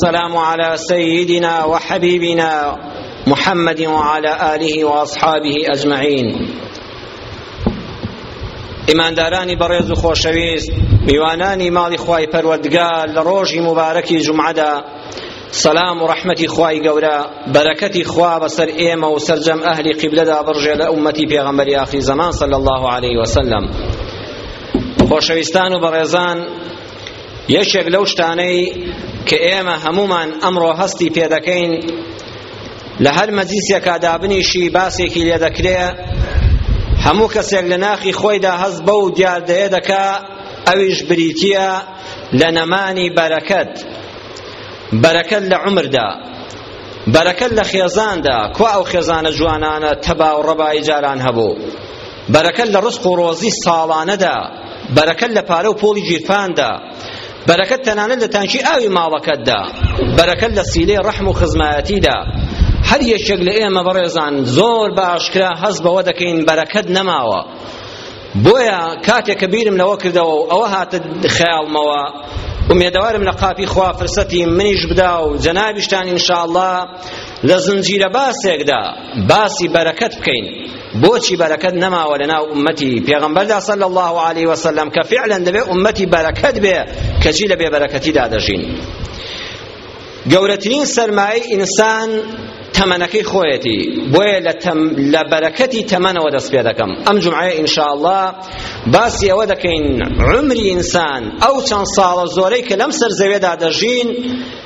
سلام على سيدنا وحبيبنا محمد وعلى آله وأصحابه أجمعين ئیماندارانی بەڕێز و خۆشەویست میوانانی ماڵی خوای پەروەردگار لە ڕۆژی مبارەکی جمعەدا سلام و ڕەحمەتی خوای گەورە بەرەکەتی خوا بەسەر ئێمە و سەرجەم ئەهلی قیبلەدا بڕژێ لە ئومەتی پێغەمبەری ئاخری زەمان صلی الله علیه وسلم خۆشەویستان و بەڕێزان یەکێک لەو شتانەی کە ئێمە هەمومان ئەمڕۆ هەستی پێ دەکەین لە هەر مەجلیسێکا دابنیشی باسێکی لێ دەکرێ هەموو کەسێک لە ناخی خۆیدا هەست بەو دیاردەیە دەکا ئەویش بریتیە لە نەمانی بەرەکەت بەرەکەت لە عمردا بەرەکەت لە خێزاندا کوا ئەو خێزانە جوانانە تەبا و ڕەبایی جاران هەبوو بەرەکەت لە ڕزق و ڕۆزی ساڵانەدا بەرەکەت لە پارە و پۆڵی گیرفاندا بەرەکەت تەنانەت لە تانکی ئاوی ماڵەکەتدا بەرەکەت لە سیلەی ڕەحم و خزمایەتیدا هەر یەکێک لە ئێمە بەڕێزان زۆر بە ئاشکرا هەست بەوە دەکەین بەرەکەت نەماوە بۆیە کاتێک کە بیرم لەوە کردەوە و ئەوە هاتە خەیاڵمەوە ئومێدەوارم لە قاپی خوا فرسەتی منیش بدا و جەنابیشتان ئینشاءاللە لە زنجیرە باسێکدا باسی بەرەکەت بکەین بۆچی بەرەکەت نەماوە لەناو ئومەتی پێغەمبەردا صلی الله علیه وسلم کە فعلا دەبێ ئومەتی بەرەکەت بێ کەچی لە بێبەرەکەتیدا دەژین گەورەترین سەرمایەی ئینسان تەمەنەکەی خۆیەتی بۆیە لە بەرەکەتی تەمەنەوە دەست پێ دەکەم ئەم جمعەیە ئینشاءاللە باسی ئەوە دەکەین عمری ئینسان ئەو چەند ساڵە زۆرەی کە لەم سەر زەوێدا دەژین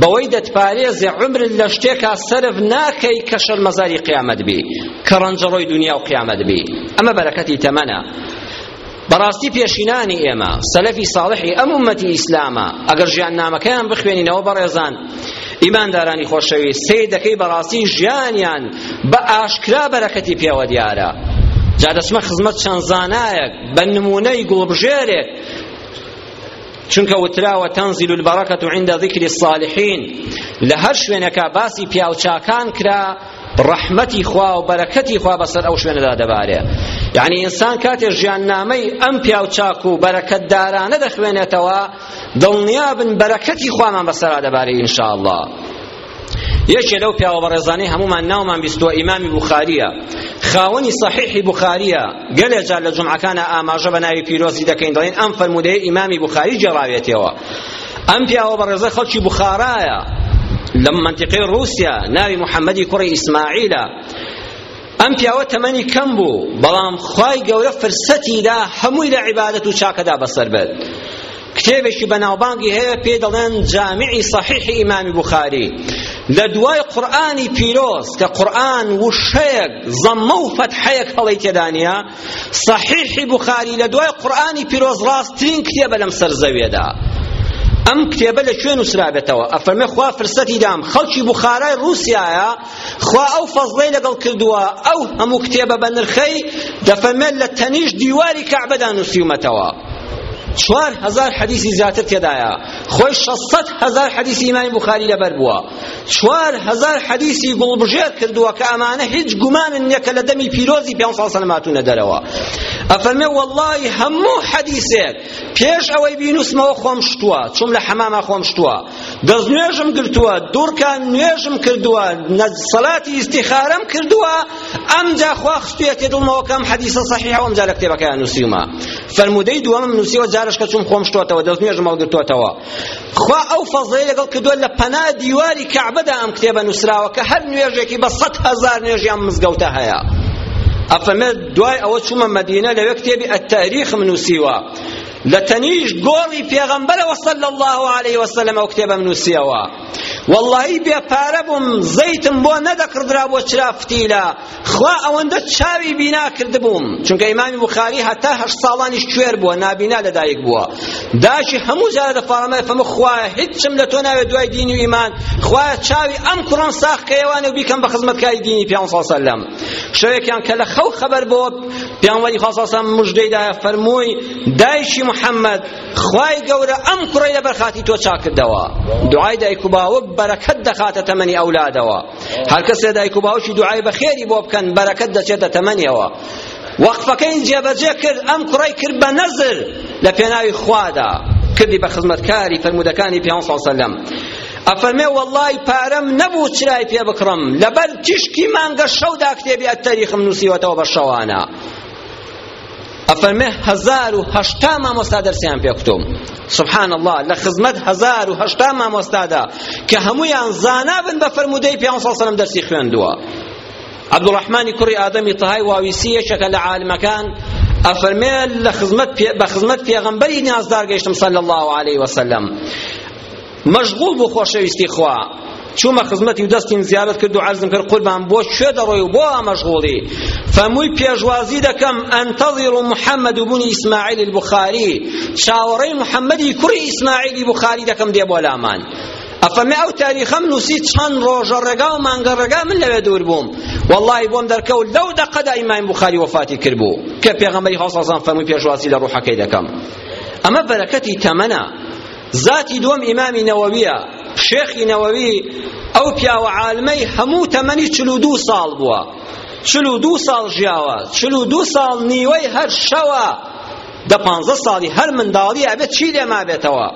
بەوەی دەتپارێزێ عمرت لە شتێکا سەرف ناکەی کە شەرمەزاری قیامەت بی کە ڕەنجەڕۆی دنیا و قیامەت بی ئەمە بەرەکەتی تەمەنە بەڕاستی پێشینانی ئێمە سەلەفی ساڵحی ئەم ئومەتی ئیسلامە ئەگەر ژیان نامەکەیان بخوێنینەوە بەڕێزان ئیماندارانی خۆشەوی سەی دەکەی بەڕاستی ژیانیان بە ئاشکرا بەرەکەتی پێوە دیارە جا دەچمە خزمەت چەند زانایەک بە نمونەی گوڵبژێرێک چونکە وتراوە تنزل البرکة عند ذکر الصالحین لە هەر شوێنەکە باسی پیاوچاکان کرا ڕەحمەتی خوا و بەرەکەتی خوا بەسەر ئەو شوێنەدا دەبارێ یعنی ئینسان کاتێ ژیاننامەی ئەم پیاو چاک و بەرەکەتدارانە دەخوێنێتەوە دڵنیا بن بەرەکەتی خوامان بەسەرا دەبارێ ئینشاءاللە یەکێ لەو پیاوە بەڕێزانەی هەمومان ناومان بیستووە ئیمامی بوخاریە خاوەنی صحیحی بوخاریە گەلێ جار لە جمعەکانە ئاماژە بە ناوی پیرۆزی دەکەین دەڵێن ئەم فەرموودەیە ئیمامی بوخاری گێڕاوێتەوە ئەم پیاوە بەڕێزە خەڵکی بوخارایە لە منطقەی رووسیا ناوی محەممەدی کوڕی ئیسماعیلە ئەم پیاوە تەمەنی کەم بوو بەڵام خوای گەورە فرسەتی دا هەمووی لە عیبادەت و چاکەدا بەسەر بەرد کتێبێکی بەناوبانگی هەیە پێ دەڵێن جامیعی صحیحی ئیمامی بخاری لە دوای قورئانی پیرۆز کە قورئان وشەیەک زەممە و فەتحەیەک هەڵی تێدانە صحیحی بخاری لە دوای قورئانی پیرۆز ڕاستترین کتێبە لەم سەر زەویەدا ئەم کتێبە لە کوێ نووسرابێتەوە ئەفەرمێ خوا فرسەتی دام خەڵکی بخارای رووسیایە خوا ئەو فەزڵەی لەگەڵ کردووە ئەو هەموو کتێبە بە نرخەی دەفەرمێت لە تەنیشت دیواری کەعبەدا نووسیومەتەوە چوار هزار حەدیسی زیاتر تێدایە خۆی شەست هزار حەدیسی ئیمامی بوخاری لەبەر بووە چوار هزار حەدیسی گوڵبژێر کردووە کە ئەمانە هیچ گومانن نیە کە لە دەمی پیرۆزی پێنج ساڵ سەلماتونە دەرەوە ئەفەرمێ وەڵڵاهی هەموو حەدیسێک پێش ئەوەی بینوسمەوە خۆم شتووە چوم لە حەماما خۆم شتووە دەست نوێژم گرتووە دوورکان نوێژم کردووە سەلاتی ئیستیخارەم کردووە ئەمجا خوا خستویەتێ دڵمەوە کەم حەدیسە صحیح و ئەمجا لە کتێبەکەیان نووسیومە فەرموودەی دووەمم نووسیوە جارش کە چوم خۆم شتوەتەوە دەست نوێژم هەڵگرتوەتەوە خوا ئەو فەزڵەی لەگەڵ کردووە لە پەنا دیواری کەعبەدا ئەم کتێبە نووسراوە کە هەر نوێژێکی بە سەد هەزار نوێژیان مزگەوتە هەیە ئەفەمێ دوای ئەوە چوومە مەدینە لەوێ کتێبی ئەتەریخم نووسیوە لە تەنیشت گۆڕی پێغەمبەرەوە صلی اللە علیه وسلم ئەو کتێبەم نووسیەوە واللهی بێ پارە بووم زەیتم بۆ نەدەکڕدرا بۆ چرا فتیلە خوا ئەوەندە چاوی بینا کردبووم چونکە ئیمامی بخاری هەتا هەشت ساڵانیش کوێر بووە نابینا لەدایک بووە داشی هەموو جارە دەفاڕمە فەمە خوایە هیچم لە تۆ ناوێت دوای دینی و ئیمان خوایە چاوی ئەم کوڕم ساخکەیەوانە و بیکەم بە خزمەتکاری دینی پێ سەلەم شەوێکیان کە لە خەو خەبەر بۆ پیامبەری خوا صلی مژدەی دایە فەرمووی دایکی محەممەد خوای گەورە ئەم کوڕی لەبەر خاتی تۆ چاکردەوە دوعای دایک و باوک بەرەکەت دەخاتە تەمەنی ئەولادەوە هەر کەسێ دایک و باوکی دوعای بەخێری بۆ بکەن بەرەکەت دەچێتە تەمەنیەوە وەقفەکەی جێبەجێ کرد ئەم کوڕی کرد بە نەزر لە پێناوی خوادا کردی بە خزمەتکاری فەرمودەکانی پیان صلی الله علیه و سلم ئەفەرمێ وەڵڵای پارەم نەبوو چرای پێ بکڕم لەبەر تیشکی مانگە شەودا کتێبی ئەتەریخم نووسیوەتەوە بە شەوانە ئەفەرمێ هەزار و هەشتا مامۆستا دەرسیان پێ کوتوم سبحان الله لە خزمەت هەزار و هەشتا مامۆستادا کە هەموویان زانا بن بە فەرموودەی پێ سەلم دەرسی خوێندووە عبدالرحمن کوڕی ئادەمی تەهای واویسی یەکێکە لە عالمەکان ئەفەرمێ لە خزمەت بە خزمەت پێغەمبەری نازدار گەیشتم صلی الله علیه وسلم مەشغوڵ بوو خۆشەویستی خوا چوومە خزمەتی و دەستیم زیارەت کرد و عەرزم کرد قوربان بۆ کوێ دەڕۆی و بۆ وا مەشغوڵی فەمووی پێشوازی دەکەم ئەنتەظر محەممەد بن ئیسماعیل البخاری چاوەڕێی محەممەدی کوڕی ئیسماعیلی بخاری دەکەم دێ بۆ لامان ئەفەمێ ئەو تاریخەم نووسی چەند ڕۆژە ڕێگا و مانگە ڕێگا من لەوێ دوور بووم وەڵڵاهی بۆم دەرکەوت لەو دەقەدا ئیمام بخاری وەفاتی کرد بوو کە پێغەمبەری هەڵسەزان فەرمووی پێشوازی لە ڕوحەکەی دەکەم ئەمە بەرەکەتی تەمەنە زاتی دووەم ئیمامی نەوەویە شێخی نەوەوی ئەو پیاوە عالمەی هەموو تەمەنی چل و دوو ساڵ بووە چل و دوو ساڵ ژیاوە چل و دوو ساڵ نیوەی هەر شەوە دە پانزە ساڵی هەر منداڵی ئەبێت چی لێ مابێتەوە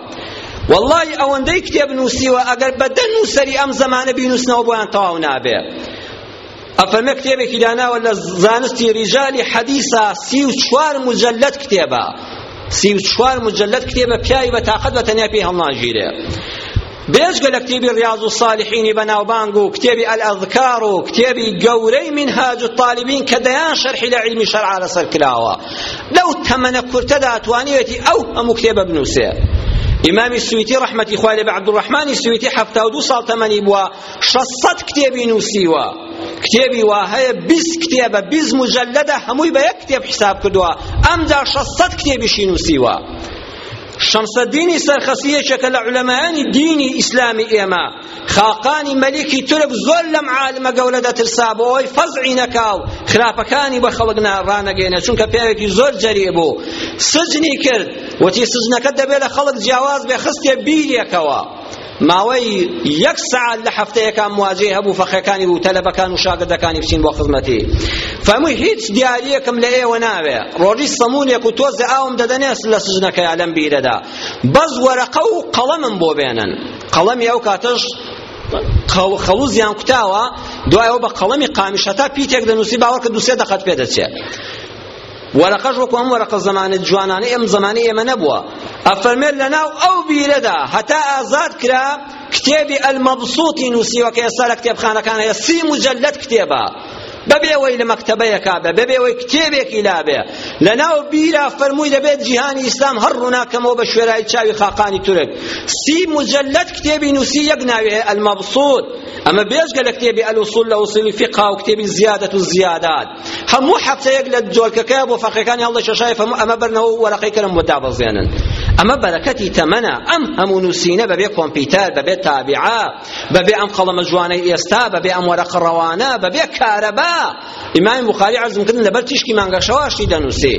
واللهی ئەوەندەی کتێب نووسیوە ئەگەر بە دە نووسەری ئەم زەمانە بینووسنەوە بۆیان تەواو نابێ ئەفەرمێ کتێبێکی داناوە لە زانستی ریجالی حەدیسا سی و چوار مجلد کتێبە سی و چوار مجلد کتێبە پیاوی بە تاقەت بە تەنیا پێی هەڵناگیرێ بێجگە لە کتێبی ڕیاض و صالحینی بەناوبانگ و کتێبی ئەلئەذکار و کتێبی گەورەی منهاج الطالبین کە دەیان شەرحی لە علمی شەرعا لەسەر کراوە لەو تەمەنە کورتەدا توانیوێتی ئەو هەموو کتێبە بنووسێ ئیمامی سویتی ڕەحمەتی خوای لێ بە عەبدوڕەحمانی سویتی حەفتا و دوو ساڵ تەمەنی بووە شەش سەد کتێبی نووسیوە کتێبی وا هەیە بیست کتێبە بیست مجلدە هەمووی بە یەک کتێب حساب کردووە ئەمجا شەش سەد کتێبیشی نووسیوە شەمسەدینی سەرخەسی یەکێکە لە عولەمایانی دینی ئیسلامی ئێمە خاقانی مەلیکی تورک زۆر لەم عالمە گەورە دەترسا بۆ ئەوەی فەزعی نەکا و خراپەکانی بە خەڵک ڕانەگەینە چونکە پیاوێکی زۆر جەریێ بوو سجنی کرد وتی سجنەکە دەبێت لە خەڵک جیاواز بێ خستێ بیرێکەوە ماوەی یەک سەعات لە هەفتەیەکا مواجەی هەبوو فەقێکانی بوو تەلەبەکان و شاگردەکانی بچین بۆ خزمەتی فەرمووی هیچ دیارییەکم لە ئێوە ناوێ ڕۆژی سەمونێک و تۆزێ ئاوم دەدەنێ لە سجنەکەیا لەم بیرەدا بەس وەرەقە و قەڵەمم بۆ بێنن قەڵەمی ئەو کاتەش خەڵوزیان کوتاوە دوایەوە بە قەڵەمی قامیشەتا پیتێک دەنووسی باوەڕکە دووسێ دەقەت پێ دەچێت وەرەقەش وەکو ئەم وەرەقە زمانە جوانانەی ئەم زمانەی ئێمە نەبووە ئەفەرمێت لەناو ئەو بیرەدا هەتا ئازاد کرا کتێبی ئەلمەبسوتی نووسیوە کە ئێستا لە کتێبخانەکان هەیە سی مجلد کتێبە بەبێەوەی لە مەکتەبەیەکا بێ بەبێەوەی کتێبێکی لابێ لەناو بیرا فەرمووی دەبێت جیهانی ئیسلام هەر ڕووناکەمەوە بە شوێرای چاوی خاقانی تورک سی مجلد کتێبی نووسی یەک ناوی هەیە ئەلمەبسوت ئەمە بێژگە لە کتێبی ئەلوسول لە وسیلی فقا و کتێبی زیادەت و زیادات هەموو هەفتەیەک لە جۆلکەکە بۆ فەقێکانی هەڵدەکێشایە فەرموو ئەمە بەرنەوە و وەرەقەی کەرم بۆ دابەزێنن ئەمە بەرەکەتی تەمەنە ئەم هەموو نووسینە بەبێ کۆمپیوتەر بەبێ تابعە بەبێ ئەم قەڵەمە جوانەی ئێستا بەبێ ئەم وەرەقە ڕەوانە بەبێ کارەبا ئیمامی بوخاری عەرزم کردن لەبەر تیشکی مانگەشەواشی دەنووسێ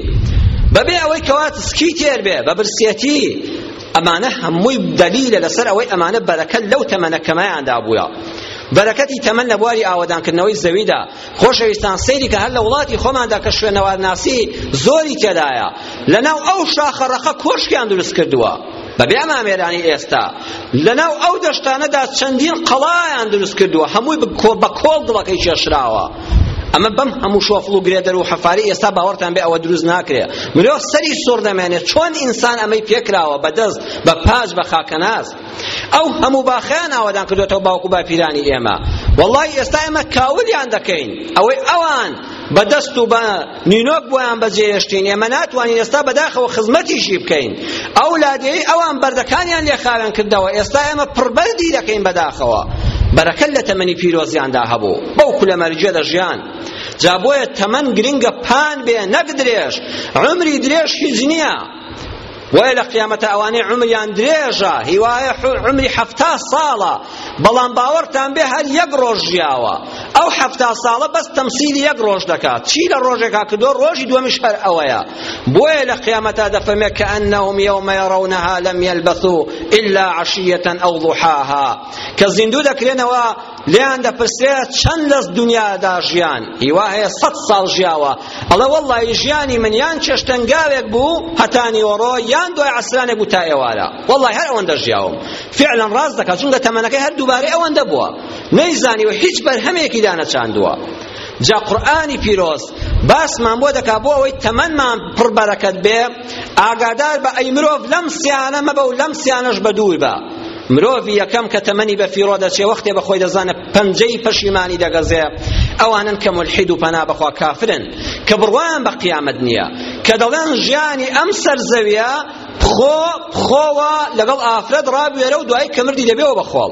بەبێ ئەوەی کەوات سکی تێر بێ بە برسێتی ئەمانە هەمووی دەلیلە لەسەر ئەوەی ئەمانە بەرەکەت لەو تەمەنە کەمەیاندا بووە بەرەکەتی تەمەن لە بواری ئاوەدانکردنەوەی زەویدا خۆشەویستان سەیری کە هەر لە وڵاتی خۆماندا کە شوێنەوارناسی زۆری تێدایە لەناو ئەو شاخە ڕەقە کۆشکیان دروست کردووە بەبێ ئامامێرانی ئێستا لەناو ئەو دەشتانەدا چەندین قەڵایان دروست کردووە هەمووی بە کۆڵ دڵەکەی کێشراوە ئەمە بەم هەموو شۆفڵ و گرێدەر و حەفاری ئێستا باوەڕتان بێ ئەوە دروست ناکرێ مرۆڤ سەری سوڕ دەمێنێت چۆن ئینسان ئەمەی پێکراوە بەدەست بە پاش بە خاکەناز ئەو هەموو باخەیان ئاوادان کردوێتەوە باوک و باپیرانی ئێمە وەڵی ئێستا ئێمە کاولیان دەکەین ئەوەی ئەوان بە دەست و بە نینۆک بۆیان بەجێهێشتین ئێمە ناتوانین ئێستا بەداخەوە خزمەتیشی بکەین ئەو لادێی ئەوان بەردەکانیان لێ خاوێن کردەوە ئێستا ئێمە پڕبەردی دەکەین بەداخەوە بەرەکەت لە تەمەنی پیرۆزیاندا هەبوو بەو کولە مەرجە دەژیان جا بۆیە تەمەن گرنگە پان بێ نەک درێژ عمری درێژ هیچ نییە بۆیە لە قیامەتە ئەوانەی عمریان درێژە هیوایە عمری حەفتا ساڵە بەڵام باوەڕتان بێ هەر یەک ڕۆژ ژیاوە ئەو حەفتا ساڵە بەس تەمسیلی یەک ڕۆژ دەکات چی لە ڕۆژێکا کردو ڕۆژی دووەمیش هەر ئەوەیە بۆیە لە قیامەتا دەفەرمێ کە ئەنەهم یەومە یەڕەونەها لەم یەلبەثو ئیلا عەشیەتەن ئەو ضحاها کە زیندوو دەکرێنەوە لێیان دەپرسێ چەند لە دنیادا ژیان هیوا هەیە سەد ساڵ ژیاوە ئەڵێ وەڵڵی ژیانی من یان چێشتەنگاوێک بوو هەتا نیوەڕۆ یان دوای عەسرانێک بوو تا ئێوارە وەڵڵی هەر ئەوەندە ژیاوم فعلا ڕاست دەکات چونکە تەمەنەکەی هەر دووبارەی ئەوەندە بووە نەیزانی و هیچ بەرهەمێکی دانەچاندووە جا قورئانی پیرۆز باسمان بۆ دەکا بۆ ئەوەی تەمەنمان پڕ بەرەکەت بێ ئاگادار بە ئەی مرۆڤ لەم سیانە مەبە و لەم سیانەش بە دوور بە مرۆڤی یەکەم کە تەمەنی بە فیڕۆ دەچێ وەختێ بە خۆی دەزانە پەنجەی پەشیمانی دەگەزێ ئەوانن کە ملحید و پەنا بەخوا کافرن کە بڕوایان بە قیامەت نییە کە دەڵێن ژیانی ئەم سەرزەویە خۆ خۆوە لەگەڵ ئافرەت ڕابوێرە و دوایی کە مردی دەبێەوە بە خۆڵ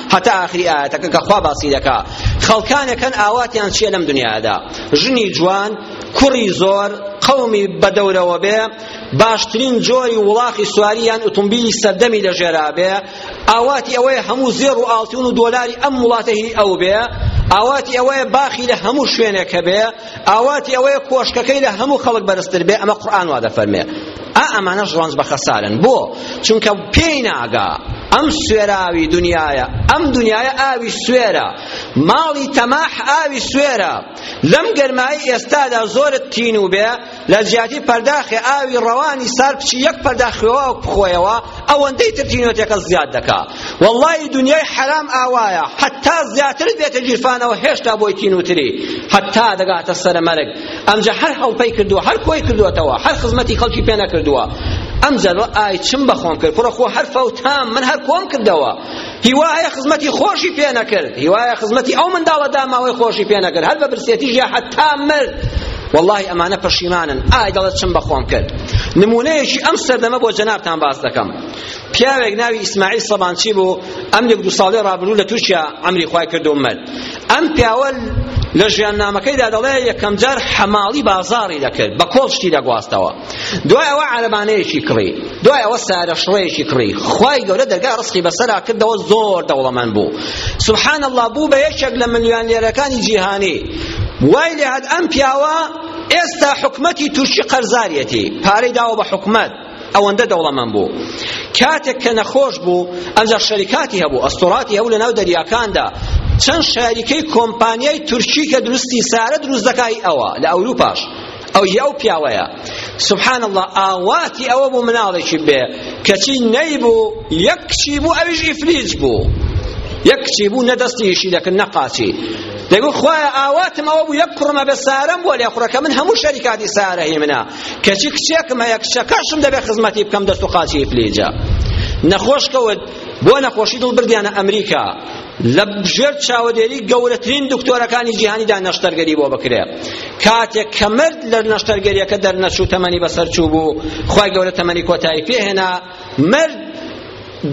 هەتا ئاخری ئایەتەکە کە خوا باسی دەکا خەڵکانێک هەن ئاواتیان چیە لەم دنیادا ژنی جوان کوڕی زۆر قەومی بەدەورەوە بێ باشترین جۆری وڵاخی سواری یان ئۆتۆمبیلی سەردەمی لەژێرا بێ ئاواتی ئەوەیە هەموو زێڕ و ئاڵتون و دۆلاری ئەم وڵاتەهی ئەو بێ ئاواتی ئەوەیە باخی لە هەموو شوێنێکە بێ ئاواتی ئەوەیە کۆشکەکەی لە هەموو خەڵک بەرزتر بێ ئەمە قورئان وا دەفەرمێ ئا ئەمانەش ڕەنج بە خەسارن بۆ چونکە پێی ناگا ئەم سوێراوی دنیایە ئەم دنیایە ئاوی سوێرە ماڵی تەماح ئاوی سوێرە لەم گەرمایی ئێستادا زۆرت تینوو بێ لە جیاتی پەرداخی ئاوی ڕەوانی سار بچی یەک پەرداخ خوێواو بخۆیەوە ئەوەندەی تر تینۆتەکە زیاد دەکا وەڵڵاهی دنیای حەرام ئاوایە حەتا زیاترت بێتە گیرفانەوە هێشتا بۆی تینوتری حەتا دەگاتە سەرە مەرگ ئەمجا هەر هەڵپەی کردووە هەر کۆی کردووەتەوە هەر خزمەتی خەڵکی پێ نەکردووە ئەمجا ئای چم بەخۆم کرد کوڕە خۆ هەر فەوتام من هەر کۆم کردەوە هیوایە خزمەتی خۆشی پێ نەکرد هیوایە خزمەتی ئەو منداڵە داماوەی خۆشی پێ نەکرد هەر بە برسێتی ژیا حەتا مرد والله ئەمانە پەشیمانن ئای دەڵێت چم بەخۆم کرد نمونەیەکی ئەم سەردەمە بۆ جەنابتان باس دەکەم پیاوێک ناوی ئیسماعیل سەبانچی بوو ئەمریک دو ساڵی ڕابردوو لە تورکیا ئەمری خوای کردو مرد ئەم پیاوە لە ژیاننامەکەیدا دەڵێ یەکەم جار حەماڵی بازاڕی دەکرد بە کۆڵ شتی دەگواستەوە دوای ئەوە عەرەبانەیەکی کڕی دوای ئەوە سارە شڕەیەکی کڕی خوای گەورە دەرگا ڕزقی بەسەرا کردەوە زۆر دەوڵەمەند بوو سبحان الله بوو بە یەکێک لە ملیۆنێرەکانی جیهانی وای لێهات ئەم پیاوە ئێستا حکومەتی تورکی قەرزاریەتی پارەی داوە بە حکومەت ئەوەندە دەوڵەمەند بوو کاتێک کە نەخۆش بوو ئەمجا شەریکاتی هەبوو ئەستۆراتی هەبوو لەناو دەریاکاندا چەند شاریکەی کۆمپانیای تورکی کە دروستی سارە دروست دەکای ئەوە لە ئەوروپاش ئەو یە ئەو پیاوەیە سبحان الله ئاواتی ئەوە بوو مناڵێکی بێ کەچی نەیبوو یەک کچی بوو ئەویش ئیفلیج بوو یەک کچی بوو نە دەستی ئیشی دەکرد نە قاچی دەگو خوایە ئاواتم ئەوە بوو یەک کوڕمە بە سارەم بووە لێ کوڕەکە من هەموو شەریکاتی سارە هی منە کەچی کچێکم هەیە کچەکەشم دەبێت خزمەتی بکەم دەست و قاچی ئیفلیجە نەخۆش کەوت بۆ نەخۆشی دڵ بردیانە ئەمریکا لە ژێر چاوەدێری گەورەترین دکتۆرەکانی جیهانیدا نەشتەرگەری بۆ بکرێ کاتێک کە مرد لە نەشتەرگەریەکە دەرنەچوو تەمەنی بەسەر چوو بوو خی گەورە تەمەنی کۆتایی پێهێنا مرد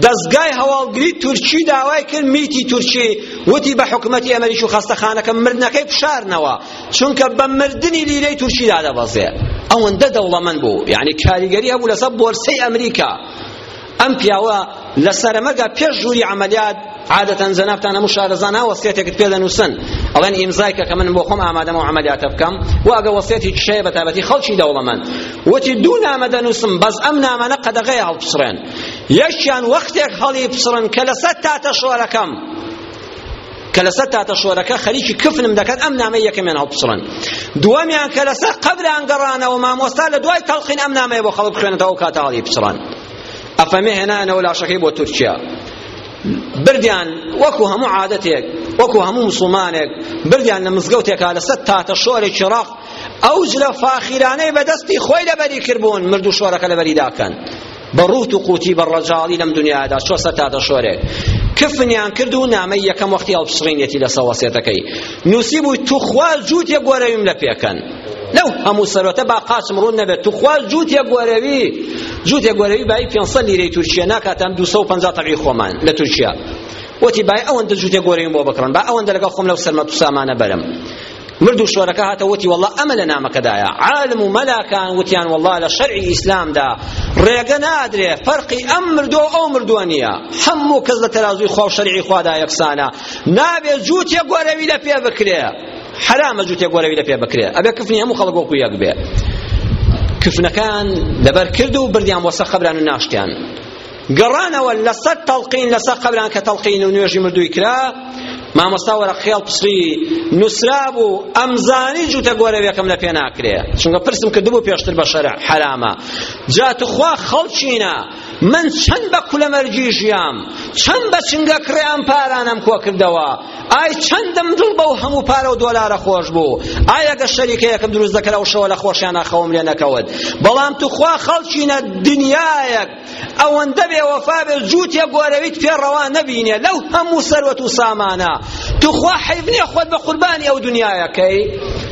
دەزگای هەواڵگری تورکی داوای کرد میتی تورکی وتی بە حکومەتی ئەمریکی و خەستەخانەکە مردنەکەی بشارنەوە چونکە بە مردنی لیرەی تورکی دادەبەزێ ئەوەندە دەوڵەمەند بوو یعنی کاریگەری هەبوو لەسەر بۆرسەی ئەمریکا ئەم پیاوە لە سەرەمەگا پێش ژووری عملیات عادەتەن جەنابتان هەموو شارەزانا وەسیەتێکت پێ دەنووسن ئەڵێن ئیمزای کە کە من بۆ خۆم ئامادەم و عەمەلیاتە بکەم و ئەگە وەسیەتی کشەیە بە تابەتی خەڵکی دەوڵەمەند وتی دوو نامە دەنووسم بەس ئەم نامانە قەدەغەیە هەڵپچڕێن یەکیان وەختێک هەڵی پچڕن کە لەسەر تاتە شۆرەکەم کە لەسەر تاتە شۆرەکە خەریکی کفنم دەکەن ئەم نامەی یەکەمیان هەڵپچڕن دووەمیان کە لەسەر قەبران گەڕانەوە مامۆستا لە دوای تەڵقین ئەم نامەیە بۆ خەڵک بخوێنێتەوە کاتە هەڵی پچڕان ئەفەمێ هێنانەوە لاشەکەی بۆ تورکیا بردیان وەکو هەموو عادەتێک وەکو هەموو مسلمانێک بردیان لە مزگەوتێکا لەسەر تاتە شۆرێکی ڕەق ئەو جلە فاخیرانەی بەدەستی خۆی لەبەری کردبوون مرد و شۆرەکە لەبەری داکەن بە ڕوت و قوتی بە ڕەجاڵی لەم دنیادا چۆ سەر تاتە شۆرێک کفنیان کرد و نامەی یەکەم وەختی هەڵپسڕینێتی لە سەوەسێتەکەی نووسیبووی توخوا جووتێک گۆرەویم لە پێکەن لەو هەموو سەرۆتە با قاچم ڕوون نەبێت توخوا جووتێک گۆرەوی جووتێک گۆرەوی بایی پێنج سەد لیرەی تورکیە ناکاتان دوو سەد و پەنجا تەبعی خۆمان لە تورکیە وتی بای ئەوەندە جووتێک گۆرەویم بۆ بکڕن با ئەوەندە لەگەڵ خۆم لەو سەرمەت و سامانە بەرم مرد و شۆرەکە هاتە وتی والله ئەمە لە نامەکەدایە عالم و مەلاکان وتیان والله لە شەرعی ئیسلامدا ڕێگە نادرێ فەرقی ئەم مردووە ئەو مردووە نییە هەموو کەس لە تەرازووی خوا و شەرعی خوادا یەکسانە نابێ جووتێک گۆرەوی لە پێ بکرێ حرامە جووتێک گۆرەوی لە پێ بکرێ ئەبێ کفنی هەموو خەڵک وەکو یەک بێ کفنەکان لەبەر کرد و بردیان بۆ سەر قەبران و ناشتیان گەڕانەوە لە سەد تەڵقین لە سەر قەبران کە تەڵقین و نوێژی مردووی کرا مامۆستا وەرە خێڵ پسری نووسرا بوو ئەمزانی جووتە گۆرەوێکم لە پێ ناکرێ چونکە پرسم کردبوو پێشتر بە شەرع حەرامە جا توخوا خەڵچینە من چەند بە کولەمەرگی ژیام چەند بە چنگەکڕێ ئەم پارانەم کۆ کردەوە ئای چەندم دڵ بەو هەموو پارە و دۆلارە خۆش بوو ئای ئەگە شەریکەیەکم دروست دەکرد ئەو شەوە لە خۆشیانە خەوم لێ نەکەوت بەڵام توخوا خەڵکینە دنیایەک ئەوەندە بێ وەفا بێ جووتێ گۆرەویت پێ ڕەوا نەبینێ لەو هەموو سەروەت و سامانە توخوا حەیف نییە خۆت بە قوربانی ئەو دنیایەکەی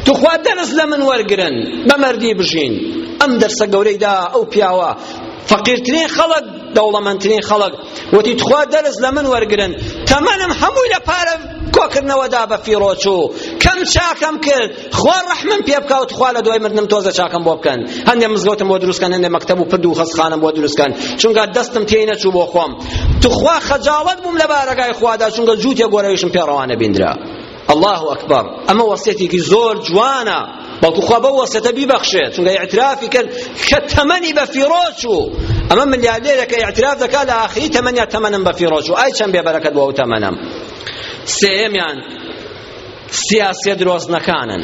توخوا دەرس لە من وەرگرن بە مەردی بژین ئەم دەرسە گەورەیدا ئەو پیاوە فەقیرترین خەڵک دەوڵەمەندترین خەڵک وتی تخوا دەرس لە من وەرگرن تەمەنم هەمووی لە پارە کۆکردنەوەدا بە فیڕۆ چوو کەم چاکەم کرد خوا ڕەحمم پێ بکا و تخوا لە دوای مردنم تۆزە چاکەم بۆ بکەن هەندێ مزگەوتم بۆ دروستکەن هەندێ مەکتەب و پرد و خەستخانەم بۆ دروستکەن چونکە دەستم تێی نەچوو بۆ خۆم تخوا خەجاڵەت بووم لە بارەگای خوادا چونکە جووتێ گۆرەویشم پێ ڕەوانە بیندرا اللە اکبر ئەمە وەسیەتێکی زۆر جوانە بەڵکو خوا بە وەسیەتە بیبەخشێ چونکە ئیعترافی کرد کە تەمەنی بە فیڕۆز چوو ئەمە ملیاردێرەکە ئیعتراف دەکات لە ئاخری تەمەنیا تەمەنم بە فیڕۆز چوو ئای چەند بێبەرەکەت بۆ ئەو تەمەنەم سێیەمیان سیاسیە درۆزنەکانن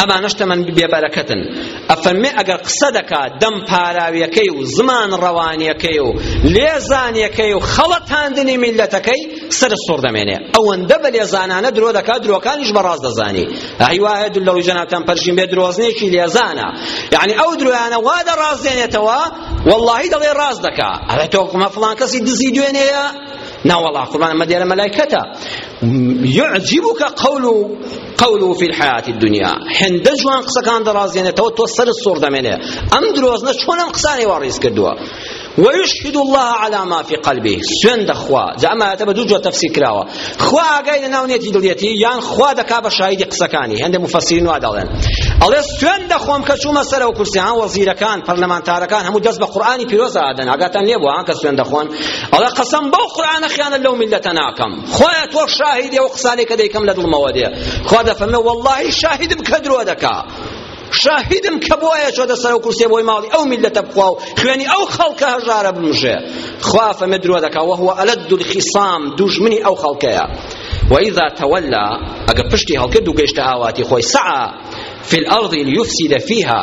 ئەمانەش تەمەن بێبەرەکەتن ئەفەرمێ ئەگەر قسە دەکا دەم پاراویەکەی و زمان ڕەوانیەکەی و لێزانیەکەی و خەڵەتاندنی میلەتەکەی سەر سوڕ دەمێنێ ئەوەندە بە لێزانانە درۆ دەکا درۆکانیش بەڕاست دەزانی ئەی وایە دل لەوەی جەنابتان پەرژین بێ درۆزنێکی لێزانە یعنی ئەو درۆیانە وا دەڕازێنێتەوە واللهی دەڵێ ڕاست دەکا ئەڵێ تۆ فڵان کەسی دزی دوێنێیە ناوەڵا قوربان ئەمە دێرە مەلایکەتە يعجبك قول قوله في الحياة الدنيا هندە جوان قسەکان دەڕازێنێتەوە تۆ سەرت سوڕ دەمێنێ ئەم درۆزنە چۆن ئەم قسانی واڕیز کردووە ويشهد الله على ما في قلبه سوێن دەخوا جا ئەم ئاەتە بە دوو جۆر تەفسیر کراوە خوا ئاگای لە ناو نێتی دڵیەتی یان خوا دەکا بە شاهیدی قسەکانی هەندێک مفەسیرین وا دەڵێن ئەڵێ سوێن دەخۆم کە چوومە سەرەوە کورسیان وەزیرەکان پەرلەمانتارەکان هەموو دەست بە قورئانی پیرۆز ئادەن ئاگاتان لێ بووە کە سوێن دەخۆن ئەڵێ قەسەم بەو قورئانە خیانەت لەو میللەتە ناکەم خوایە تۆ شاهیدی ئەو قسانەی کە دەیکەم لە دڵمەوە دێ خوا دەفەرمێ وەڵڵاهی شاهیدم کە درۆ دەکا شاهیدم کە بۆیە چۆتە سەر و کورسێ بۆی ماڵی ئەو میلەتە بخوا و خوێنی ئەو خەڵکە هەژارە بمژێ خوا فەمێ درۆ دەکا وهو ئەلەد الخیصام دوژمنی ئەو خەڵکەیە وإذا تولى ئەگە پشتی هەڵکرد و گەیشتە ئاواتی خۆی سعا في الأرض ليفسد فيها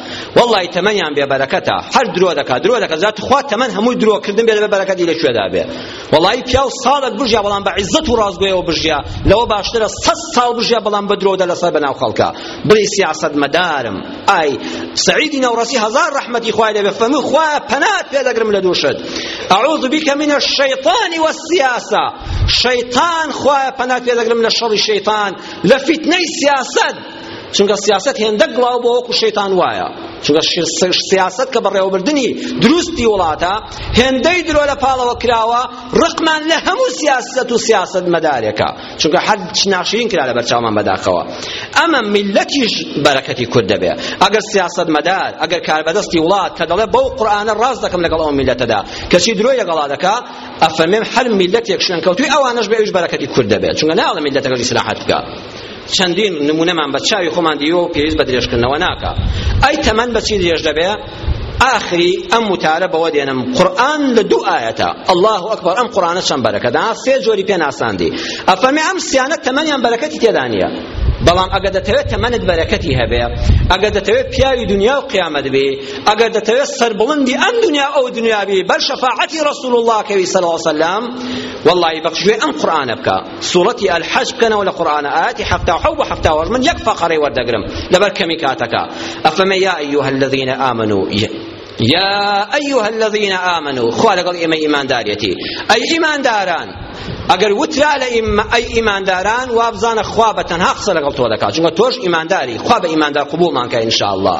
وەڵڵای تەمەنیان بێ بەرەکەتە هەر درۆ دەکا درۆ دەکا جا تخوا تەمەن هەمووی درۆ کردن بێ دەبێ بەرەکەتی لە کوێدا بێ وەڵڵای پیاو ساڵێک بژیا بەڵام بە عیزەت و ڕاستگۆیەوە بژیا لەوە باشترە سەد ساڵ بژیا بەڵام بە درۆدا لەسەر بەناو خەڵکە بڵێ سیاسەت مەدارم ئای سعیدی نەوڕەسی هەزار ڕەحمەتی خوای لێ بێ فەرمووی خوا پەنات پێ دەگرم لە دووشت ئەعوذ بیک من الشیطان والسیاسە شەیطان خوایە پەنات پێ دەگرم لە شەڕی شەیطان لە فیتنەی سیاسەت چونکە سیاسەت هێندە گڵاو بۆ وەکو شەیتان وایە چونکە سیاسەت کە بەڕێوەبردنی دروستی وڵاتە هێندەی درۆ لە پاڵەوە کراوە ڕقمان لە هەموو سیاسەت و سیاسەت مەدارێکە چونکە هەر ناشرین کرا لە بەرچاومان بەداخەوە ئەمە میلەتیش بەرەکەتی کورد دەبێ ئەگەر سیاسەت مەدار ئەگەر کاربەدەستی وڵات کە دەڵێ بەو قورئانە ڕاست دەکەم لەگەڵ ئەو میلەتەدا کەچی درۆی لەگەڵا دەکا ئەفەرمێم هەر میلەتێک شوێنکەوتوی ئەوانەش بێ ئەویش بەرەکەتی کورد دەبێت چونکە ناڵە میلەتەکەش ئیسلاحات بکە چەندین نمونەمان بە چاوی خۆمان دیوە و پێویست بە درێژکردنەوە ناکا ئەی تەمەن بەچی درێژ دەبێ ئاخری ئەم وتارە بەوە دێنم قورئان لە دوو ئاەتە الله ئەکبەر ئەم قورئانە چەند بەرەکەدا سێ جۆری پێ ناساندی ئەفەرمی ئەم سیانە تەمەنیان بەرەکەتی تێدا نییە بەڵام ئەگەر دەتەوێت تەمەنت بەرەکەتی هەبێ ئەگەر دەتەوێت پیاوی دنیا و قیامەت بێ ئەگەر دەتەوێت سەربڵندی ئەم دنیا ئەو دنیا بێ بەر شەفاعەتی ڕسول الله کەوی سەر وسلام واللهی بەخشوێ ئەم قورآانە بکە سوڕەتی ئەلحەج بکەنەوە لە قورئانە ئایەتی حەفتا و حەو بۆ حەفتا و هەشت من یەک فەقەرەی وەردەگرم لەبەر کەمی کاتەکە ئەفەمە یا ئەیوهە الذین ئامنو یا ئەیوهە الذین ئامنو خوا لەگەڵ ئێمە ئیماندارێتی ئەی ئیمانداران ئەگەر وترا لە ئەی ئیمانداران وابزانە خوا بە تەنها قسە لەگەڵ تۆ دەکات چونکە تۆش ئیمانداری خوا بە ئیماندار قبوڵمان کە ان شاء الله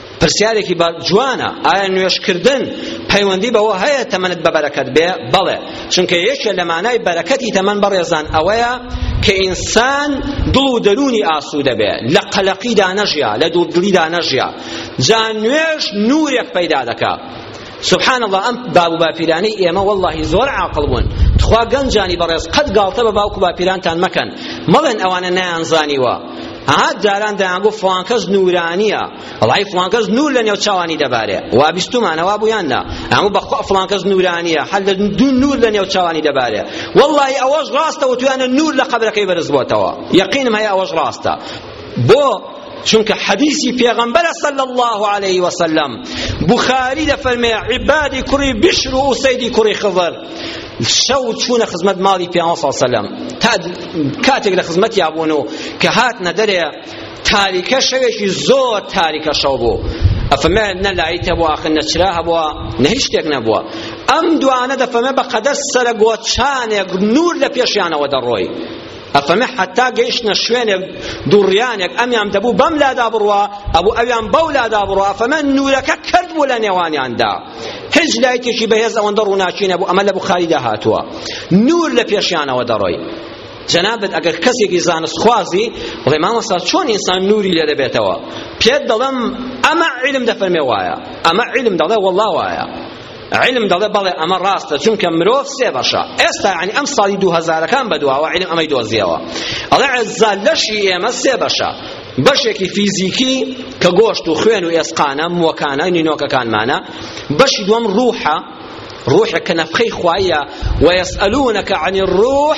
پرسیارێکی با جوانە ئایا نوێشکردن پەیوەندی بەوە هەیە تەمەنت بە بەرەکەت بێ بەڵێ چونکە یەکێ لە مانای بەرەکەتی تەمەن بەڕێزان ئەوەیە کە ئینسان دڵ و دەرونی ئاسوودە بێ لە قەلەقیدا نەژیا لە دوورگریدا نەژیا جا نوێش نورێک پەیدا دەکا سبحان اللە ئەم باب و باپیرانەی ئێمە واللهی زۆر عاقڵ بوون تخوا گەنجانی بەڕێز قەت گاڵتە بە باوک و باپیرانتان مەکەن مەڵێن ئەوانە نەیانزانیوە ها داران دەیانگو فڵانکەس نورانییە وەڵی فڵانکەس نور لە نێو چاوانی دەبارێ وا بیستمانەوا بوویان نا ئەمە بەخوا فڵانکەس نورانییە حەل دوو نور لە نێو چاوانی دەبارێ وەڵی ئەوەش ڕاستە وتویانە نور لە قەبرەکەی بەرز بۆتەوە یەقینم هەیە ئەوەش ڕاستە بۆ چونکە حەدیسی پێغەمبەرە صلی الله علیه وسلم بخاری دەفەرمێ عبادی کوڕی بشر و ئوسەیدی کوڕی خضر شەو چوونە خزمەت ماڵی پێغەمبەر صلی الله علیه وسلم تا کاتێک لە خزمەتیا بوون و کە هاتنە دەرێ تاریکە شەوێکی زۆر تاریکە شەو بوو ئەفەمە نە لایت هەبوو ئاخر نە چرا هەبووە نە هیچ شتێک نەبووە ئەم دوانە دەفەمە بە قەدەر سەرە گۆچانێک نور لە پێشیانەوە دەڕۆی ئەفەرمێ حەتا گەیشتنە شوێنێک دووڕیانێک ئەمیان دەبوو بەم لادا بڕوا ئەبوو ئەویان بەو لادا بڕوا ئەفەرمێ نوورەکە کەرت بوو لە نێوانیاندا هیچ لایتێکی بەهێز ئەوەندە ڕووناکی نەبوو ئەمە لە بوخاریدا هاتووە نوور لە پێشیانەوە دەڕۆی جەنابت ئەگەر کەسێکی زانست خوازی بڵێ مامۆستا چۆن ئینسان نووری لێ دەبێتەوە پێت دەڵێم ئەمە عیلم دەفەرمێ وایە ئەمە عیلم دەڵێ وەڵڵا وایە عیلم دەڵێ بەڵێ ئەمە ڕاستە چونکە مرۆڤ سێ بەشە ئێستا یعنی ئەم ساڵی دوو هەزارەکان بەدواوە عیلم ئەمەی دۆزیەوە ئەڵێ عەزا لەشی ئێمە سێ بەشە بەشێکی فیزیکی کە گۆشت و خوێن و ئێسقانە موەکانە نینۆکەکانمانە بەشی دووەم ڕوحە ڕوحێک کە نەفخەی خوایە وەیەسئەلونەکە عەنی ڕوح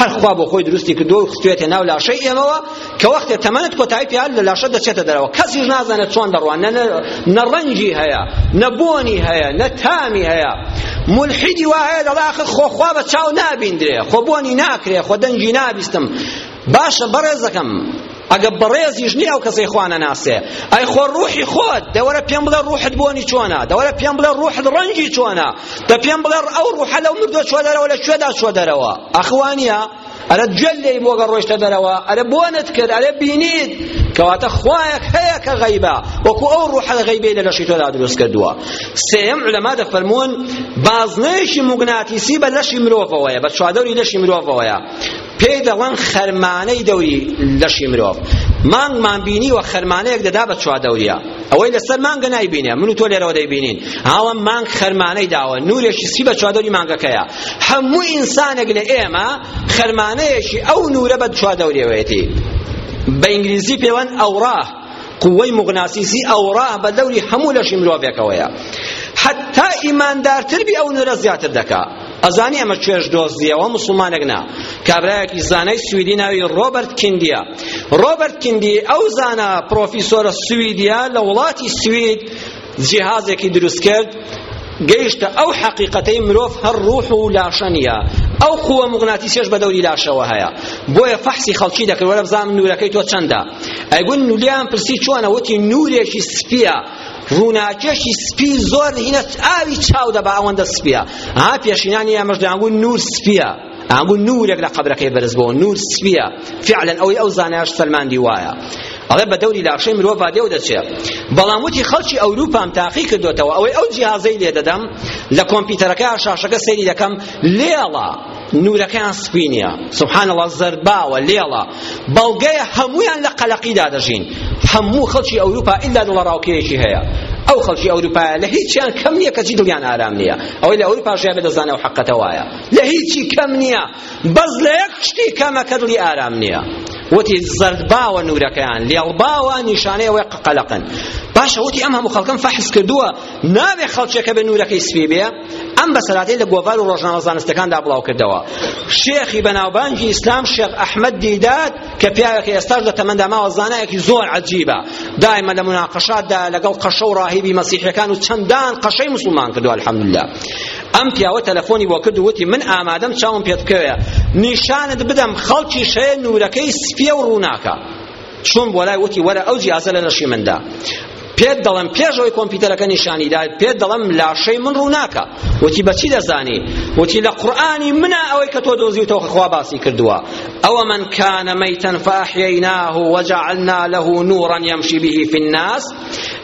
هەر خوا بۆ خۆی دروستی کردووە و خستوێتە ناو لاشەی ئێمەوە کە وەختێ تەمەنت کۆتایی پێ لە لاشە دەچێتە دەرەوە کەسیش نازانێت چۆن دەڕوان نە ڕەنگی هەیە نە بۆنی هەیە نە تامی هەیە مولحیدی وا هەیە دەڵێ ئاخر خۆ خوا بە چاو نابیندرێ خۆ بۆنی ناکرێ خۆ دەنگی نابیستم باشە بەڕێزەکەم ئەگە بەڕێزیش نییە ئەو کەسەی خوا نەناسێ ئەی خۆ ڕوحی خۆت دەوەرە پێم بڵێ ڕوحت بۆنی چۆنە دەوەرە پێم بڵێ ڕوحت ڕەنگی چۆنە دە پێم بڵێ ئەو ڕوحە لەو مردوە چوە دەرەوە لە کوێدا چوە دەرەوە ئەخوانیە ئەرە گوێل لێی بۆگە ڕۆشتە دەرەوە ئەرە بۆنت کرد ئەرە بینیت کەواتە خوایەک هەیە کە غەیبە وەکو ئەو ڕوحە غەیبەی لە لەشی تۆدا دروست کردووە سێم علەما دەفەرموون بازنەیەکی موگناتیسی بە لەشی مرۆڤەوەیە بە چوادەوری لەشی مرۆڤەوەیە پێی دەڵێن خەرمانەی دەوری لەشی مرۆڤ مانگمان بینیوە خەرمانەیەک دەدا بە چواردەوریا ئەوەی لەسەر مانگە نایبینێ من و تۆ لێرەوە دەیبینین هاوە مانگ خەرمانەی داوە نورێکی سی بە چواردەوری مانگەکەیە هەموو ئینسانێک لە ئێمە خەرمانەیەکی ئەو نورە بە چواردەوریەوەیەتی بە ئینگلیزی پێوەن ئەوڕاه قوەی موغناسیسی ئەوڕاه بە دەوری هەموو لەشی مرۆڤێکەوەیە حتا ئیماندارتر بی ئەو نورە زیاتر دەکا ئەزانی ئەمە چێش دۆزیەوە مسلمانێک نا کابرایەکی زانای سویدی ناوی ڕۆبرت کیندیە ڕۆبرت کیندی ئەو زانا پرۆفیسۆرە سویدیە لە وڵاتی سوید جیهازێکی دروست کرد گەیشتە ئەو حەقیقەتەی مرۆڤ هەر ڕوح و لاشە نییە ئەو قووە مغناتیسیش بە دەوری لاشەوە هەیە بۆیە فەحسی خەڵکی دەکرد وەرە بزانم نورەکەی تۆ چەندە ئەگون نولیان پرسی چۆنە وتی نورێکی سپیە ڕووناکێکی سپی زۆر هینە ئاوی چاو دەبا ئەوەندە سپیە ها پێشینانی ئەمەش دەیانگوت نور سپیە ئەمبوو نورێک لە قەبرەکەی بەرز بۆ نور سپیە فعلا ئەوەی ئەو زانایش سەلماندی وایە ئەڵێ بە دەوری لاشەی مرۆڤ دێ و دەچێ بەڵام وتی خەڵکی ئەوروپام تاقی کردوێتەوە ئەوەی ئەو جیهازەی لێ دەدەم لە کۆمپیوتەرەکە شاشەکە سەیری دەکەم لێڵە نورەکەیان سپی نییە سبحان الله زەردباوە لێڵە بەڵگەیە هەمویان لە قەلەقیدا دەژین هەموو خەڵکی ئەوروپا ئیلا دڵە ڕاوکێیەکی هەیە ئەو خەڵکی ئەوروپایە لە هیچیان کەم نییە کەچی دڵیان ئارام نییە ئەوەی لە ئەوروپا ژیابێ دەزانێ و حەقەتە وایە لە هیچی کەم نییە بەس لە یەک شتی کەمە کە دڵی ئارام نییە وتی زەردباوە نورەکەیان لێڵباوە نیشانەی ئەوەی قەلەقن باشە وتی ئەم هەموو خەڵکم فەحس کردووە نابێ خەڵکێکە بێ نورەکەی سپی بێ ئەم بەسەراتەی لە گۆڤار و ڕۆژنامە زانستەکاندا بڵاو کردەوە شێخی بەناوبانگی ئیسلام شێخ ئەحمەد دیداد کە پیاوێکی ئێستاش لە تەمەندا ماوە زانایەکی زۆر عەجیبە دایمە لە مناقەشاتدا لەگەڵ قەشە و ڕاهیبی مەسیحیەکان و چەندان قەشەی مسلمان کردو الحمدلله ئەم پیاوە تەلەفۆنی بۆ کرد و وتی من ئامادەم چاوم پێت بکەوێ نیشانت بدەم خەڵکی شەیە نورەکەی سپیە و ڕووناکە چون بۆ لای وتی وەرە ئەو جیازە لە لەشی مندا پێت دەڵم پێشەوەی کۆمپیوتەرەکە نیشانی دا پێت دەڵم لاشەی من ڕووناکە وتی بەچی دەزانی وتی لە قورئانی منە ئەوەی کە تۆ دۆزیوتەوە خوا باسی کردووە ئەوە من کان مەیتەن فاحیەیناه وجعلنا له نورا یمشی به فی الناس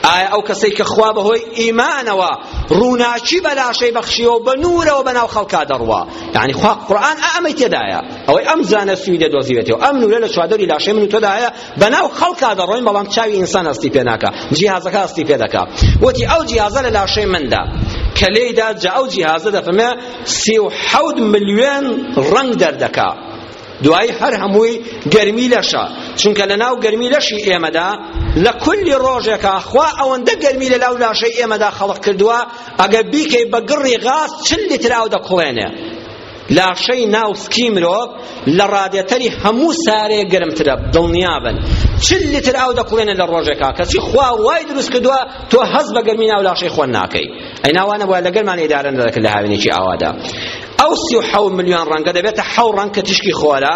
ئایا ئەو کەسەی کە خوا بەهۆی ئیمانەوە ڕووناکی بە لاشەی بەخشیەوە بە نورەوە بەناو خەڵکا دەڕوا یعنی خوا قورئان ئەمەی تێدایە ئەوەی ئەم زانە سوی دەدۆزیوێتەوە ئەم نورە لە چوادەوری لاشەی من و تۆدا هەیە بەناو خەڵکا دەڕۆین بەڵام چاوی ئینسان هەستی پێ ناکا جیهازەکە هەستی پێ دەکا وتی ئەو جیهازە لە لاشەی مندا کە لێیدا جا ئەو جیهازە دەفەمێ سی و حەوت ملیۆن ڕەنگ دەردەکا دوایی هەر هەمووی گەرمی لەشە چونکە لەناو گەرمی لەشی ئێمەدا لە کولی ڕۆژێکا خوا ئەوەندە گەرمی لە لاو لاشەی ئێمەدا خەڵق کردووە ئەگەر بیکەی بە گڕی غاز چل لیتر ئاو دەکوڵێنێ لاشەی ناو سکی مرۆڤ لە ڕادێتەری هەموو سارێ گەرمترە دڵنیا بن چل لیتر ئاو دەکوڵێنێ لە ڕۆژێکا کەچی خوا وای دروست کردووە تۆ هەز بە گەرمی ناو لاشەی خۆن ناکەی ئەینا وا نەبووە لەگەلمان ئیدارە نەدەکرد لە هاوینێکی ئاوادا ئەو سی و حەوت ملیۆن ڕەنگە دەبێتە حەو ڕەنگ کە تیشکی خۆرە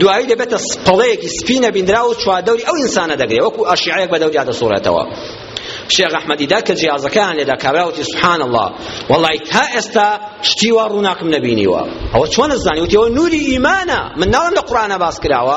دوایی دەبێتە پڵەیەکی سپی نەبیندرا و چواردەوری ئەو ئینسانە دەگرێت وەکو ئەشیعەیەک بە دەوریا دەسوڕێتەوە شێخ ئەحمەدی دا کە جیازەکەیان لێدا کابراوتی سبحان الله وەڵی تا ئێستا شتی وا ڕووناکم نەبینیوە ئەوە چۆن زانی وتیەوە نوری ئیمانە من ناڵم لە قورآە باس کراوە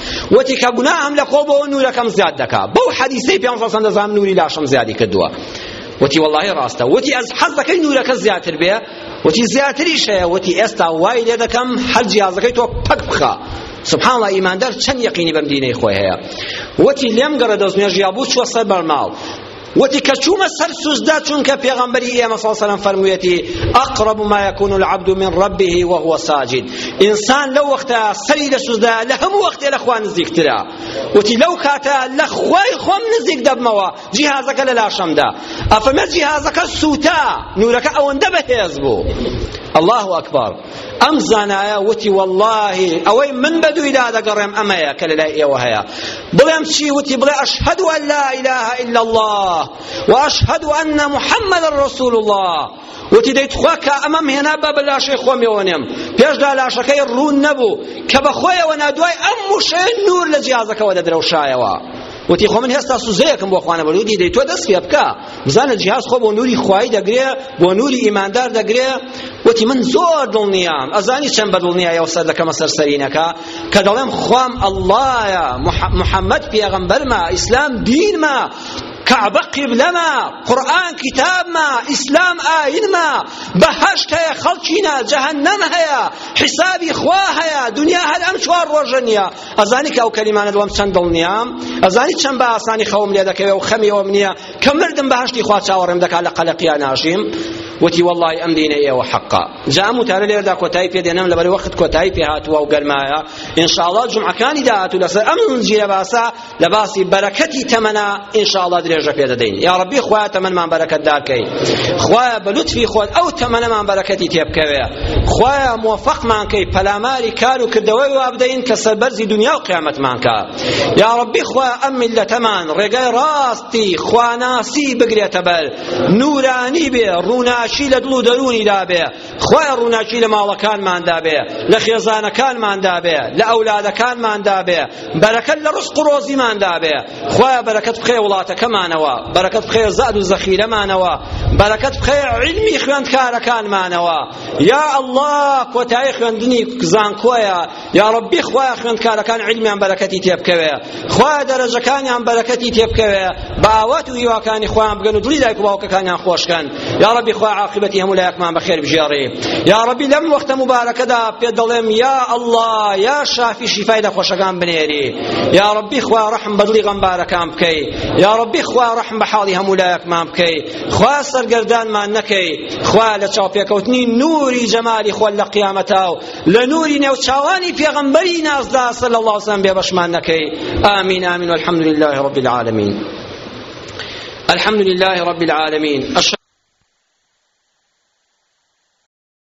وتی کە گوناهم لە کۆڵ بۆوە نورەکەم زیاد دەکا بەو حەدیسەی پێم سەسەن دەزانم نوری لاشم زیادی کردووە وتی واللهی ڕاستە وتی ئەز حەز دەکەی نورەکە زیاتر بێ وتی زیاتریش هەیە وتی ئێستا وای لێ دەکەم هەر جیازەکەی تۆ پەک بخە سبحان الله ئیماندار چەند یەقینی بەم دینەی خۆی هەیە وتی لێم گەڕێ دەستنوێژ یا بوو چوە سەر بەرماڵ وتی کە چوومە سەر سوزدە چونکە پێغەمبەری ئێمە صلی الله فەرموویەتی اقرب ما يكون العبد من ربه وهو ساجد انسان لەو وەختە سەری لە سوزدە لە هەموو وەختێ لە خوا نزیکترە وتی لەو کاتە لە خوای خۆم نزیک دەبمەوە جیهازەکە لە لاشەمدا ئەفەرمێت جیهازەکە سووتا نورەکە ئەوەندە بەهێز بوو الله اکبر ئەم زانایە وتی واللهی ئەوەی من بە دوویدا دەگەڕێم ئەمەیە کە لەلای ئێوە هەیە بڵێم چی وتی بڵێ ئەشهەد ئەن لا اله الا الله و ئەشهەد ان محمد رسول الله وتی دەیت خوا کە ئەمەم هێنا بە بەلاشەی خۆمیەوە نێم پێشدا لاشەکەی ڕوون نەبوو کە بە خۆیەوە نادوای ئەم وشەیە نور لە جیازەکەەوە دەدرەوشایەوە وتی خۆ من هێستا سوزەیەکم بۆ خوانە بەرودی دەی تۆ دەست پێ بکە بزانە جیهاز خۆ بۆ نوری خوایی دەگرێ بۆ نوری ئیماندار دەگرێ وتی من زۆر دڵنیام ئەزانی چەند بە دڵنیایەوە سەر دەکەمە سەر سەرینەکە کە دەڵێم خوام ئەڵڵایە محەممەد پێغەمبەرمە ئیسلام دینمە کەعبە قیبلەمە قورئان کتابمە ئیسلام ئاینمە بەهەشت هەیە خەڵکینە جەهەنەم هەیە حیسابی خوا هەیە دنیا هەر ئەم چوار ڕۆژە نییە ئەزانی کە ئەو کەلیمانە دڵم چەند دڵنیام ئەزانی چەند بە ئاسانی خەوم لێ دەکەوێ و خەمی ئەوم نییە کە مردم بەهەشتی خوا چاوەڕێم دەکا لە قەلەقیا ناژیم وتی والله ئەم دینە ئێوە حەقا جا ئەم وتارە لێرەدا کۆتایی پێ دێنم لەبەر وەخت کۆتایی پێ هاتووە و گەرمایە ئینشاءاللە جومعەکانی داهاتوو لەسەر ئەم زنجیرە باسە لە باسی بەرەکەتی تەمەنا ئینشاءاللە درێژە پێ دەدەین یا ربی خوایە تەمەنمان بەرەکەتدار کەی خوایە بە لوتفی خۆت ئەو تەمەنەمان بەرەکەتی تێ بکەوێ خوایە موفقمان کەی پەلاماری کار و کردەوەی وا بدەین کە سەربەرزی دنیا و قیامەتمان کا یا ربی خوایە ئەم میلەتەمان ڕێگای ڕاستی خواناسی بگرێتە بەر نورانی بێ ڕووناکی لە دڵ و دەروونیدا بێ خوایە ڕووناکی لە ماڵەکانماندا بێ لە خێزانەکانماندا بێ لە ئەولادەکانماندا بێ بەرەکەت لە ڕزق و ڕۆزیماندا بێ خوایە بەرەکەت بخەیە وڵاتەکەمانەوە بەرەکەت بخەیە زاد و زەخیرەمانەوە بەرەکەت بخەیە عیلمی خوێندکارەکانمانەوە یا ئەڵڵا کۆتایی خوێندنی زانکۆیە یاڕەبی خوایە خوێندکارەکان عیلمیان بەرەکەتی تێبکەوێ خوایە دەرەجەکانیان بەرەکەتی تێبکەوێ بە ئاوات و هیواکانی خۆیان بگەن و دڵی دایک و باوکەکانیان خۆشکەن یاڕەبی خوا عاقبەتی هەموو لایەکمان بەخێر بژێڕی یاڕەبی لەم وەختە مبارەکەدا پێ دەڵێم یا ئەڵڵا یا شافی شیفای نەخۆشەکان بنێری یاڕەبی خوا ڕەحم بە دڵی غەمبارەکان بکەی یاڕەبی خوا ڕەحم بە حاڵی هەموو لایەکمان بکەی خوا سەرگەردانمان نەکەی خوا لە چاوپێکەوتنی نوری جەمالی خۆل لە قیامەتاو لە نوری نێو چاوانی پێغەمبەری نازدا صلی الله علیه وسلم بێبەشمان نەکەی آمین آمین والحمد لله رب العالمین الحمد لله رب العالمین